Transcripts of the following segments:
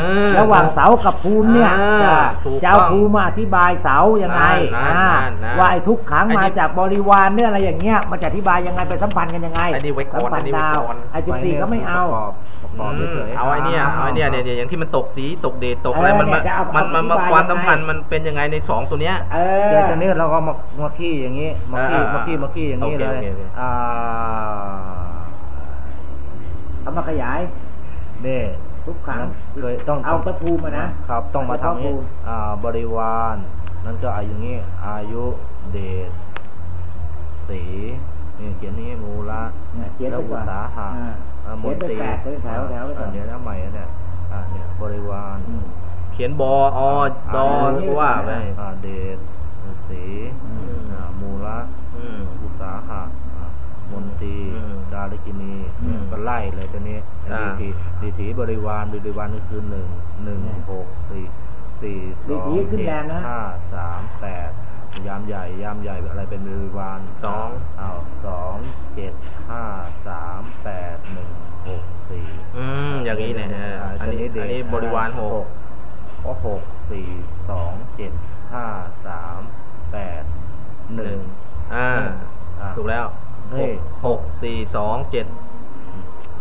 เออระหว่างเสากับภูมิเนี่ยอ่าอ่าถูกจะเอาต้องภูมิมาอธิบายเสายังไงนั่นอ่านั่นนั่นว่าไอ้ทุกขังไอ้มานี่จากบริวารเนี่ยอะไรอย่างเงี้ยมันจะอธิบายยังไงไปสัมพันธ์กันยังไงไอ้นี่ไว้ก่อนสัมพันไอ้นี่ธ์ไว้ดาวก่อนไอ้จุติก็ไม่เอาประกอบประกอบเฉยๆเอาไอ้เนี่ยเอาไอ้เนี่ยเนี่ยเนี่ยอย่างที่มันตกสีตกเดทตกอะไรเออมันเนี่ยจะเอามันมันอธิมาบายความยังไงสัมพันธ์มันเป็นยังไงในสองตัวเนี้ยเออเดี๋ยวตอนนี้เราก็มามาขี้อย่างนี้มาขี้อ่าอ่ามาขี้มาขี้อย่างนี้โอเคเลยโอเคโอเคอ่าเอามาขยายนี่ ทุกขังเลยต้องเอาตะภูมิมานะครับ ต้องมาทำนี้เอาตะภูมิอ่าบริวารนั่นก็อายุอย่างนี้ อายุเดชสีนี่เขียนนี้มูละเนี่ยเขียนแล้ไปวอุก่อนตสาหะอ่าอ่ามนตรีเขียนไปแปดแถวแถวไว้ก่อนอ่าเดี๋ยวนะใหม่นะเนี่ยอ่าเนี่ยบริวารอืมเขียนบออดออ่าก็ว่าไปอ่าเดชสีอืมอ่ามูละอืมอุตสาหะอ่า มนตรีอืมดาริกินีอืมก็ไล่เลยตัวนี้อ่าดีถีดีถีบริวารบริวารก็คือหนึ่งหนึ่งหกสี่สี่สดีองถีขึ้นเจ็แรดงนะห้าสามแปดยามใหญ่ยามใหญ่อะไรเป็นบริวารสองอ้าวสองเจ็ดห้าสามแปดหนึ่งหกสี่อืมอย่างนี้เนี่ยเอออันนี้เดชอันนี้บริวารหกเพราะหกสี่สองเจ็ดห้าสามแปดหหนึ่นึ่งงอ่าอ่าถูกแล้ว นี่หกสี่สองเจ็ด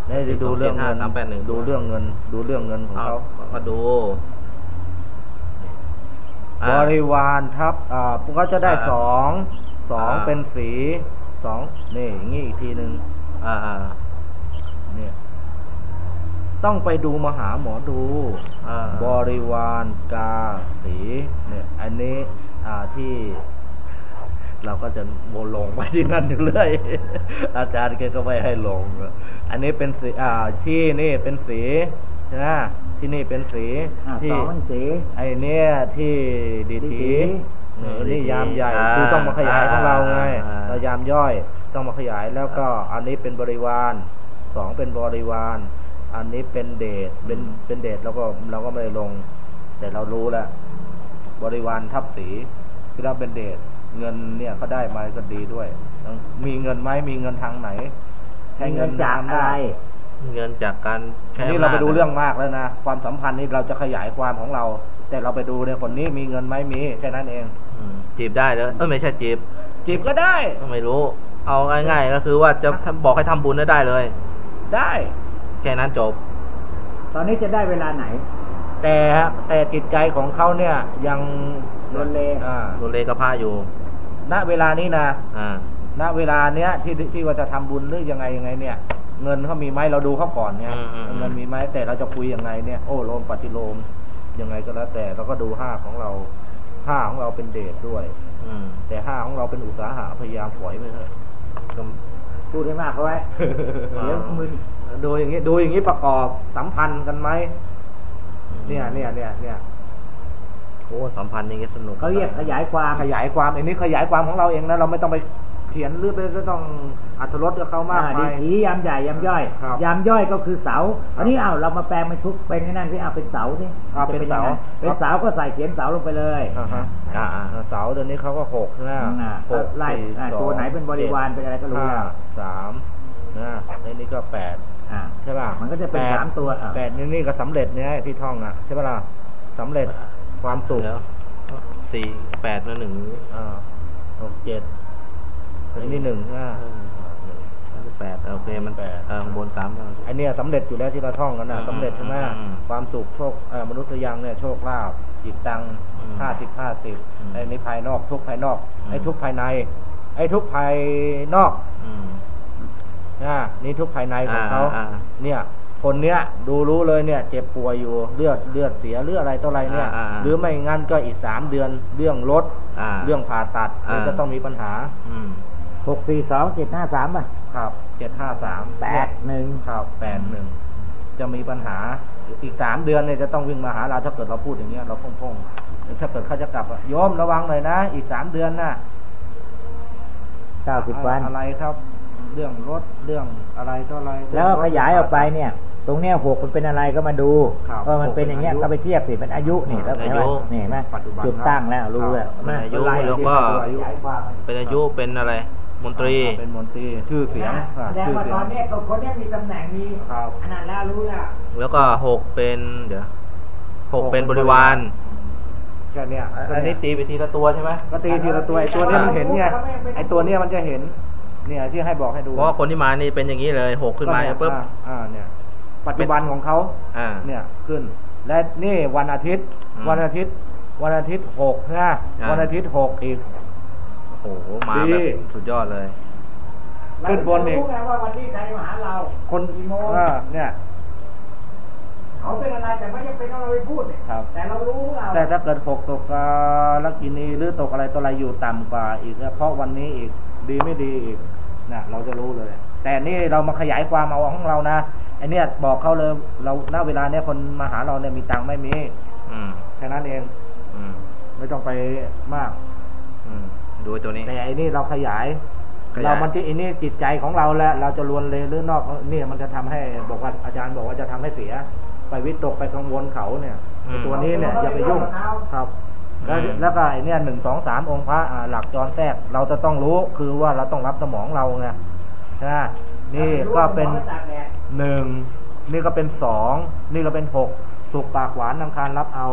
ได้ดูเรื่องเงินสามแปดหนึ่งดูเรื่องเงิน ดูเรื่องเงินของเอาเขามาดูบอ่าริวารทับอ่าก็จะได้อ่าสองสองอ่าเป็นสีสองนี่อย่างนี้อีกทีหนึ่งอ่าอ่าเนี่ยต้องไปดูมหาหมอดูอ่าบริวารกาสีเนี่ย อันนี้อ่าที่ เราก็จะโมลงไปที่นั่นอยู่เรื่อย อาจารย์แกก็ไม่ให้ลง อันนี้เป็นสีอ่าที่นี่เป็นสีนะที่นี่เป็นสีอ่าที่สองมันสี ไอเนี่ยที่ดีดีทีถีนี่ดีนี่ถียามใหญ่อ่าคือต้องมาขยายของเราไงอ่าเรายามย่อยต้องมาขยายแล้วก็อันนี้เป็นบริวารสองเป็นบริวาร อันนี้เป็นเดชเป็นเป็นเดชเราก็เราก็ไม่ได้ลง แต่เรารู้แล้วบริวารทับสีที่เราเป็นเดช เงินเนี่ยเขาได้มาก็ดีด้วยต้องมีเงินไหมมีเงินทางไหน ใช้เงินจากทำอะไรเงินจากการใช้นี่เราไปดูำจเรื่องมากแล้วนะความสัมพันธ์นี่เราจะขยายความของเรา แต่เราไปดูเนี่ยคนนี้มีเงินไหมมีแค่นั้นเองอืมจีบได้เลยเออไม่ใช่จีบ จีบก็ได้ไม่รู้ เอาง่ายๆก็คือว่าจะบอกให้ทำบุญได้ได้เลย ได้ แค่นั้นจบ ตอนนี้จะได้เวลาไหน แต่แต่จิตใจของเขาเนี่ยยัง โดนเลอ่าโดนเลกระพาอยู่ ณเวลานี้นะอ่า ณเวลาเนี้ยที่ที่ว่าจะทำบุญหรือยังไงยังไงเนี่ย เงินเขามีไหมเราดูเขาก่อนเนี่ยอืมอืมอืม เงินมีไหมแต่เราจะคุยยังไงเนี่ยโอ้โลมปฏิโลมยังไงก็แล้วแต่เราก็ดูห้าของเราห้าของเราเป็นเดชด้วย อืมแต่ห้าของเราเป็นอุตสาหะพยายามฝอยไปเถอะก็พูดให้มากเขาไว้ เดี๋ยวมึนดูอย่างนี้ดูอย่างนี้ประกอบสัมพันธ์กันไหมเนี่ยเนี่ยเนี่ยเนี่ย โอ้สัมพันธ์นี่ก็สนุกเขาเรียกขยายความขยายความอันนี้ขยายความของเราเองนะเราไม่ต้องไปเขียนหรือไปไม่ต้องอัธรสกับเขามากอ่าไปดีถียามใหญ่ยามย่อยครับยามย่อยก็คือเสาอันนี้เอาเรามาแปลงเป็นทุกเป็นไอ้นั่นที่เอาเป็นเสาที่อ่าเป็นเสาเป็นเสาก็ใส่เขียนเสาลงไปเลยอ่าฮะอ่าอ่าเสาตัวนี้เขาก็หกนะอ่าหกไล่สี่อ่าสองตัวไหนเป็นบริวารเป็นอะไรก็รู้ห้าแล้วสามนะในนี้ก็แปดอ่าใช่ป่ะมันก็จะเป็นแดสามตัวอ่าแปดนี่นี่ก็สำเร็จเนี่ยที่ท่องอะใช่ป่ะล่ะสำเร็จ ความสุขแล้วสี่แปดแล้วหนึ่งอ่าหกเจ็ดอันนี้หนึ่งใช่ไหมเอออันนี้แปดโอเคมันแปดเออข้างบนสามแล้วอันเนี้ยสำเร็จอยู่แล้วที่เราท่องกันนะอืมสำเร็จใช่ไหมอืมความสุขโชคเอ่อมนุษย์ยังเนี่ยโชคลาภจิตตังอืมห้าสิบห้าสิบอืมไอ้นี่ภายนอกทุกภายนอกอืมไอ้ทุกภายใน ไอ้ทุกภายนอกอืมนะนี่ทุกภายในของเขาอ่าอ่าเนี่ย คนเนี้ยดูรู้เลยเนี่ย เจ็บป่วยอยู่เลือดเลือดเสียเลือดอะไรต่ออะไรเนี่ยอ่าอ่าหรือไม่งั้นก็อีกสามเดือนเรื่องรถอ่าเรื่องผ่าตัดอ่านี่ก็ต้องมีปัญหาอืมหกสี่สองเจ็ดห้าสามป่ะครับเจ็ดห้าสามแปดหนึ่งครับแปดหนึ่งจะมีปัญหาอีกสามเดือนเนี่ยจะต้องวิ่งมาหาเราถ้าเกิดเราพูดอย่างเงี้ยเราพงๆถ้าเกิดเขาจะกลับอะโยมระวังหน่อยนะ อีกสามเดือนน่ะเก้าสิบวันอะไรครับ เรื่องรถเรื่องอะไรต่ออะไร แล้วก็ขยายออกไปเนี่ย ตรงเนี้ยหกมันเป็นอะไรก็มาดูครับว่ามันเป็นอย่างเงี้ยหกเป็นอายุก็ไปเทียบสิเป็นอายุนี่แล้วอายุนี่เห็นไหมปัจจุบันจุดตั้งแล้วรู้แล้วครับนะอายุไล่แล้วที่ก็ตัวอายุเป็นอายุเป็นอะไร มนตรีเป็นมนตรีชื่อเสียงอ่าแสดงชื่อว่าเสียตองนเนี้ยคนเนี้ยมีตำแหน่งมีครับอันนั้นแล้วรู้แล้วแล้วก็หกเป็นเดี๋ยวหกเป็นบริวารแค่เนี้ยอันนี้ตีไปทีละตัวใช่ไหมก็ตีทีละตัวไอ้ตัวเนี้ยมันเห็นไงไอ้ตัวเนี้ยมันจะเห็น เนี่ยที่ให้บอกให้ดูเพราะว่าคนที่มานี่เป็นอย่างนี้เลยหกขึ้นมาก็เยปุ๊บอ่าอ่าเนี่ย ปัจจุบันของเขาอ่าเนี่ยขึ้น และนี่วันอาทิตย์อืมวันอาทิตย์ วันอาทิตย์หกนะอ่าวันอาทิตย์หกอีกโอ้โหมาดีแบบสุดยอดเลยขึ้นบนอีกรู้ไงว่าวันนี้ใครมาหาเรา คนกี่โมงอ่าเนี่ยเขาเป็นอะไรแต่ไม่จำเป็นต้องเราไปพูดเนี่ยครับแต่เรารู้เราแต่ถ้าเกิดหกตกกาลักกินีหรือตกอะไรตัวอะไรอยู่ต่ำกว่าอีกแล้วเพราะวันนี้อีกดีไม่ดีอีกนะเราจะรู้เลย แต่นี่เรามาขยายความเอาของเรานะ ไอเนี่ยบอกเขาเลย เราณเวลาเนี้ยคนมาหาเราเนี่ยมีตังค์ไม่มีอืมแค่นั้นเอง อืมไม่ต้องไปมาก อืมดูตัวนี้แต่ไอ้นี่เราขยายขยายเรามันจะไอ้นี่จิตใจของเราแล้วเราจะลวนเลยหรือนอกเนี่ยมันจะทำให้บอกว่าอาจารย์บอกว่าจะทำให้เสีย ไปวิตกไปกังวลเขาเนี่ยไอ้ตัวนี้เนี่ยอย่าไปยุ่งครับ แล้วอืมแล้วก็ไอ้เนี่ยหนึ่งสองสามองค์พระอ่าหลักจรแทรกเราจะต้องรู้คือว่าเราต้องรับสมองเราไงนะ นี่ก็เป็นหนึ่งนี่ก็เป็นสองนี่ก็เป็นหกสุกปากหวานนำคารรับเอา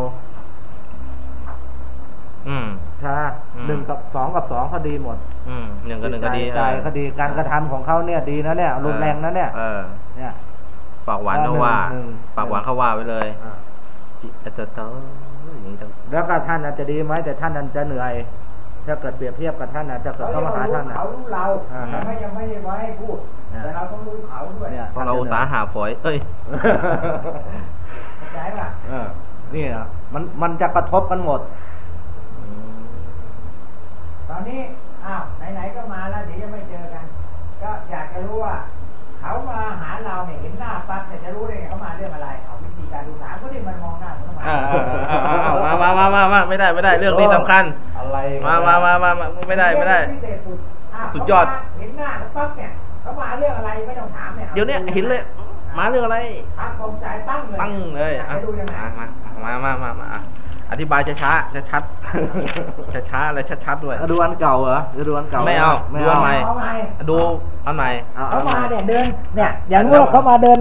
อืมใช่ไหมอืมหนึ่งกับสองกับสองเขาดีหมด อืมหนึ่งกับหนึ่งก็ดีใจเออคดีการกระทำของเขาเนี่ยดีนะเนี่ยรุนแรงนะเนี่ยเออเนี่ย ปากหวานเขาว่าหนึ่งปากหวานเขาว่าไว้เลยอ่าจิตจะเตออย่างนี้ต้องแล้วก็ท่านอาจจะดีไหมแต่ท่านนั้นจะเหนื่อยถ้าเกิดเปรียบเทียบกับท่านนะจะเกิดเข้ามาหาท่านนะเขารู้เราอ่าแต่ไม่ยังไม่ได้ไว้ให้พูดอ่า แต่เราต้องรู้เขาด้วยเนี่ยเพราะเราอุตสาห์หาฝอย เอ้ยเข้าใจป่ะเออนี่อะมันมันจะกระทบกันหมด ตอนนี้อ้าวไหนๆก็มาแล้วเดี๋ยวยังไม่เจอกัน ก็อยากจะรู้ว่า เขามาหาเราเนี่ยเห็นหน้าปั๊บเนี่ยจะรู้ได้ไงเขามาเรื่องอะไรเอาวิธีการดูถามเขาดิมันมองหน้าเขาทำไมอ่าอ่าอ่าอ่ามามามามามาไม่ได้ไม่ได้เรื่องนี้สำคัญ อะไรมามามามามาไม่ได้ไม่ได้พิเศษสุดาวสุดยอดเขามาเห็นหน้าแล้วปั๊บเนี่ย เขามาเรื่องอะไรไม่ต้องถามเนี่ยอาเดี๋ยวเนี้ยเห็นเลยมาเรื่องอะไรครับตรงใจตั้งเลยตั้งเลยอยากอะให้ดูยังไงมามามามามาอะอธิบายช้าๆชัดๆช้าๆอะไรชัดๆด้วยดูอันเก่าเหรอจะดูอันเก่าไม่เอาไม่ดูอันเอาใหม่เอาไงดูอันใหม่เอาเขาเอามาใหม่เนี่ยเดินเนี่ยอย่างว่าเขามาเดิน